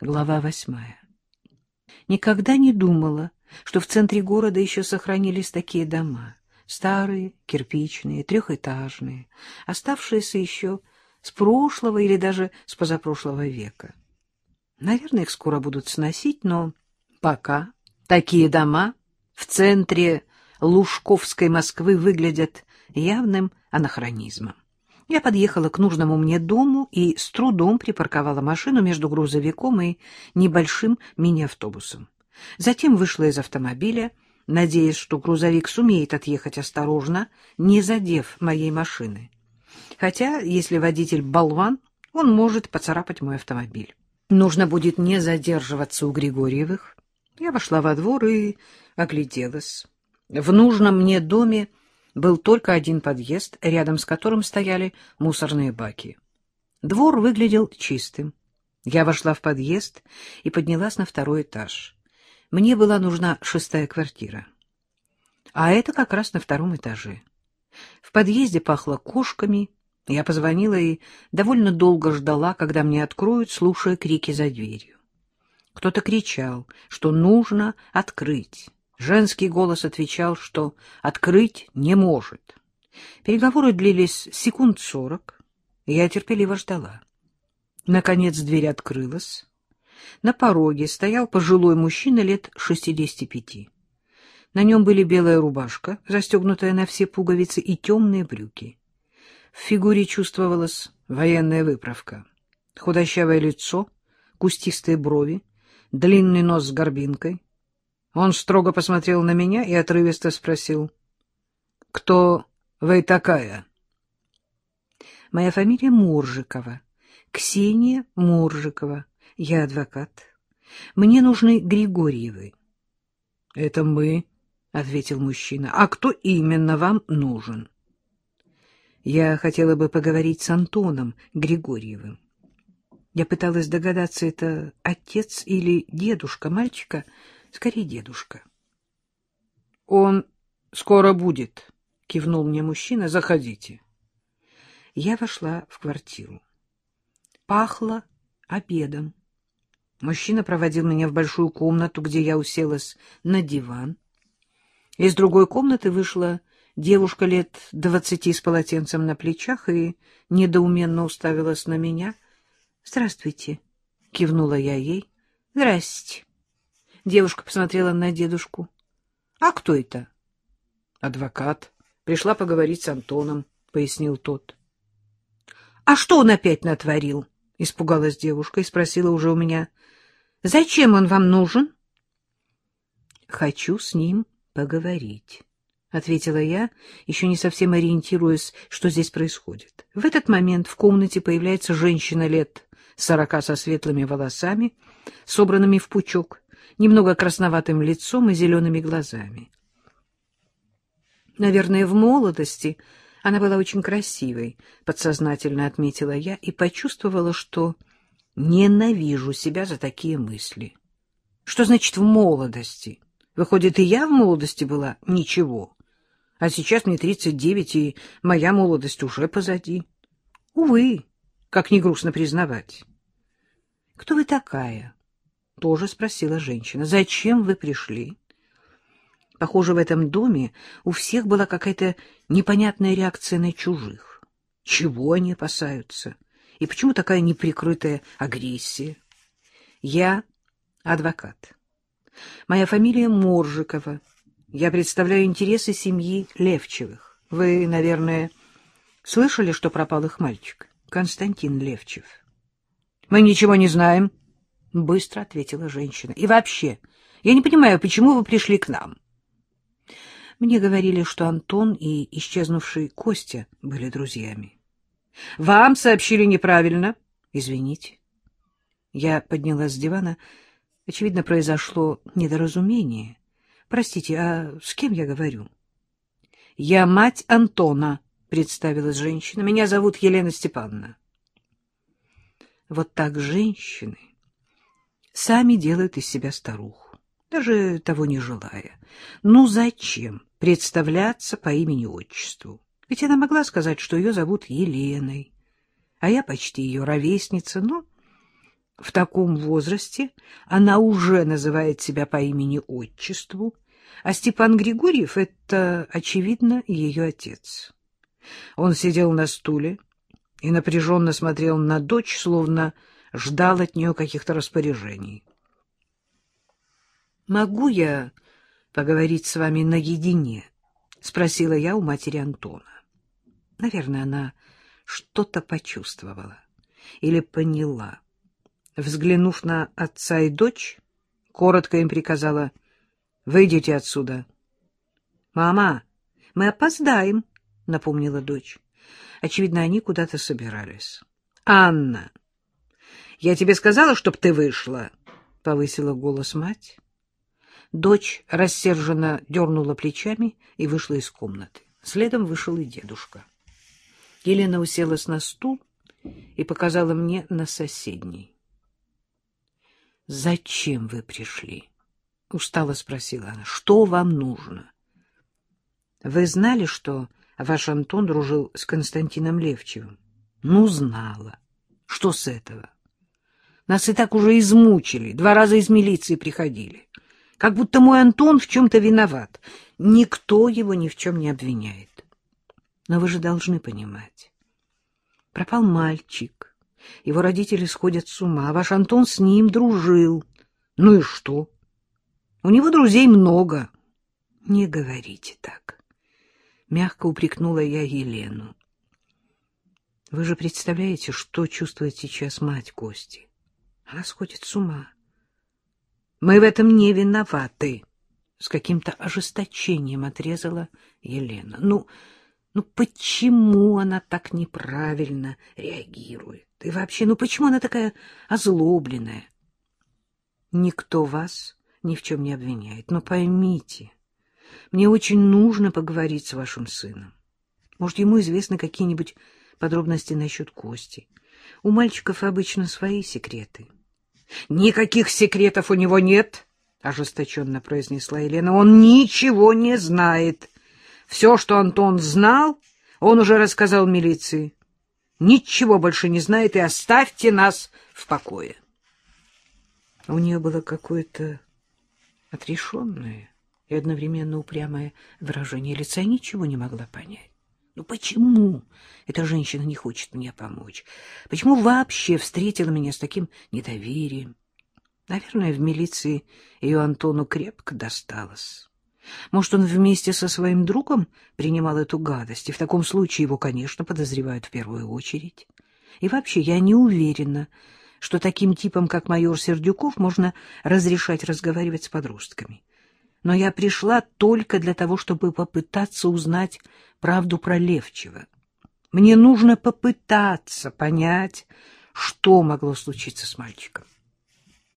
Глава восьмая. Никогда не думала, что в центре города еще сохранились такие дома. Старые, кирпичные, трехэтажные, оставшиеся еще с прошлого или даже с позапрошлого века. Наверное, их скоро будут сносить, но пока такие дома в центре Лужковской Москвы выглядят явным анахронизмом. Я подъехала к нужному мне дому и с трудом припарковала машину между грузовиком и небольшим мини-автобусом. Затем вышла из автомобиля, надеясь, что грузовик сумеет отъехать осторожно, не задев моей машины. Хотя, если водитель болван, он может поцарапать мой автомобиль. Нужно будет не задерживаться у Григорьевых. Я вошла во двор и огляделась. В нужном мне доме был только один подъезд, рядом с которым стояли мусорные баки. Двор выглядел чистым. Я вошла в подъезд и поднялась на второй этаж. Мне была нужна шестая квартира. А это как раз на втором этаже. В подъезде пахло кошками. Я позвонила и довольно долго ждала, когда мне откроют, слушая крики за дверью. Кто-то кричал, что нужно открыть. Женский голос отвечал, что открыть не может. Переговоры длились секунд сорок. Я терпеливо ждала. Наконец дверь открылась. На пороге стоял пожилой мужчина лет шестидесяти пяти. На нем были белая рубашка, застегнутая на все пуговицы, и темные брюки. В фигуре чувствовалась военная выправка. Худощавое лицо, кустистые брови, длинный нос с горбинкой — он строго посмотрел на меня и отрывисто спросил. — Кто вы такая? — Моя фамилия Муржикова. Ксения Муржикова. Я адвокат. Мне нужны Григорьевы. — Это мы, — ответил мужчина. — А кто именно вам нужен? Я хотела бы поговорить с Антоном Григорьевым. Я пыталась догадаться, это отец или дедушка мальчика, — Скорее, дедушка. — Он скоро будет, — кивнул мне мужчина. — Заходите. Я вошла в квартиру. Пахло обедом. Мужчина проводил меня в большую комнату, где я уселась на диван. Из другой комнаты вышла девушка лет двадцати с полотенцем на плечах и недоуменно уставилась на меня. — Здравствуйте, — кивнула я ей. — Здрасте. Девушка посмотрела на дедушку. — А кто это? — Адвокат. Пришла поговорить с Антоном, — пояснил тот. — А что он опять натворил? — испугалась девушка и спросила уже у меня. — Зачем он вам нужен? — Хочу с ним поговорить, — ответила я, еще не совсем ориентируясь, что здесь происходит. В этот момент в комнате появляется женщина лет сорока со светлыми волосами, собранными в пучок, немного красноватым лицом и зелеными глазами. Наверное, в молодости она была очень красивой, подсознательно отметила я и почувствовала, что ненавижу себя за такие мысли. Что значит в молодости? Выходит, и я в молодости была ничего. А сейчас мне тридцать девять, и моя молодость уже позади. Увы, как не грустно признавать. Кто вы такая? Тоже спросила женщина. «Зачем вы пришли?» Похоже, в этом доме у всех была какая-то непонятная реакция на чужих. Чего они опасаются? И почему такая неприкрытая агрессия? Я адвокат. Моя фамилия Моржикова. Я представляю интересы семьи Левчевых. Вы, наверное, слышали, что пропал их мальчик? Константин Левчев. Мы ничего не знаем, — быстро ответила женщина. — И вообще, я не понимаю, почему вы пришли к нам? Мне говорили, что Антон и исчезнувший Костя были друзьями. — Вам сообщили неправильно. — Извините. Я поднялась с дивана. Очевидно, произошло недоразумение. Простите, а с кем я говорю? — Я мать Антона, — представилась женщина. — Меня зовут Елена Степановна. Вот так женщины сами делают из себя старуху, даже того не желая. Ну зачем представляться по имени-отчеству? Ведь она могла сказать, что ее зовут Еленой, а я почти ее ровесница, но В таком возрасте она уже называет себя по имени-отчеству, а Степан Григорьев — это, очевидно, ее отец. Он сидел на стуле и напряженно смотрел на дочь, словно ждал от нее каких-то распоряжений. — Могу я поговорить с вами наедине? — спросила я у матери Антона. Наверное, она что-то почувствовала или поняла. Взглянув на отца и дочь, коротко им приказала «Выйдите отсюда». «Мама, мы опоздаем», — напомнила дочь. Очевидно, они куда-то собирались. «Анна, я тебе сказала, чтоб ты вышла», — повысила голос мать. Дочь рассерженно дернула плечами и вышла из комнаты. Следом вышел и дедушка. Елена уселась на стул и показала мне на соседний. — Зачем вы пришли? — устало спросила она. — Что вам нужно? — Вы знали, что ваш Антон дружил с Константином Левчевым? — Ну, знала. Что с этого? Нас и так уже измучили, два раза из милиции приходили. Как будто мой Антон в чем-то виноват. Никто его ни в чем не обвиняет. Но вы же должны понимать. Пропал мальчик. Его родители сходят с ума. Ваш Антон с ним дружил. Ну и что? У него друзей много. Не говорите так. Мягко упрекнула я Елену. Вы же представляете, что чувствует сейчас мать Кости? Она сходит с ума. Мы в этом не виноваты, — с каким-то ожесточением отрезала Елена. Ну, ну почему она так неправильно реагирует? И вообще, ну почему она такая озлобленная? Никто вас ни в чем не обвиняет, но поймите, мне очень нужно поговорить с вашим сыном. Может, ему известны какие-нибудь подробности насчет Кости. У мальчиков обычно свои секреты. — Никаких секретов у него нет, — ожесточенно произнесла Елена. — Он ничего не знает. Все, что Антон знал, он уже рассказал милиции. Ничего больше не знает, и оставьте нас в покое. У нее было какое-то отрешенное и одновременно упрямое выражение лица, ничего не могла понять. Ну почему эта женщина не хочет мне помочь? Почему вообще встретила меня с таким недоверием? Наверное, в милиции ее Антону крепко досталось. Может, он вместе со своим другом принимал эту гадость, и в таком случае его, конечно, подозревают в первую очередь. И вообще, я не уверена, что таким типом, как майор Сердюков, можно разрешать разговаривать с подростками но я пришла только для того, чтобы попытаться узнать правду про Левчева. Мне нужно попытаться понять, что могло случиться с мальчиком.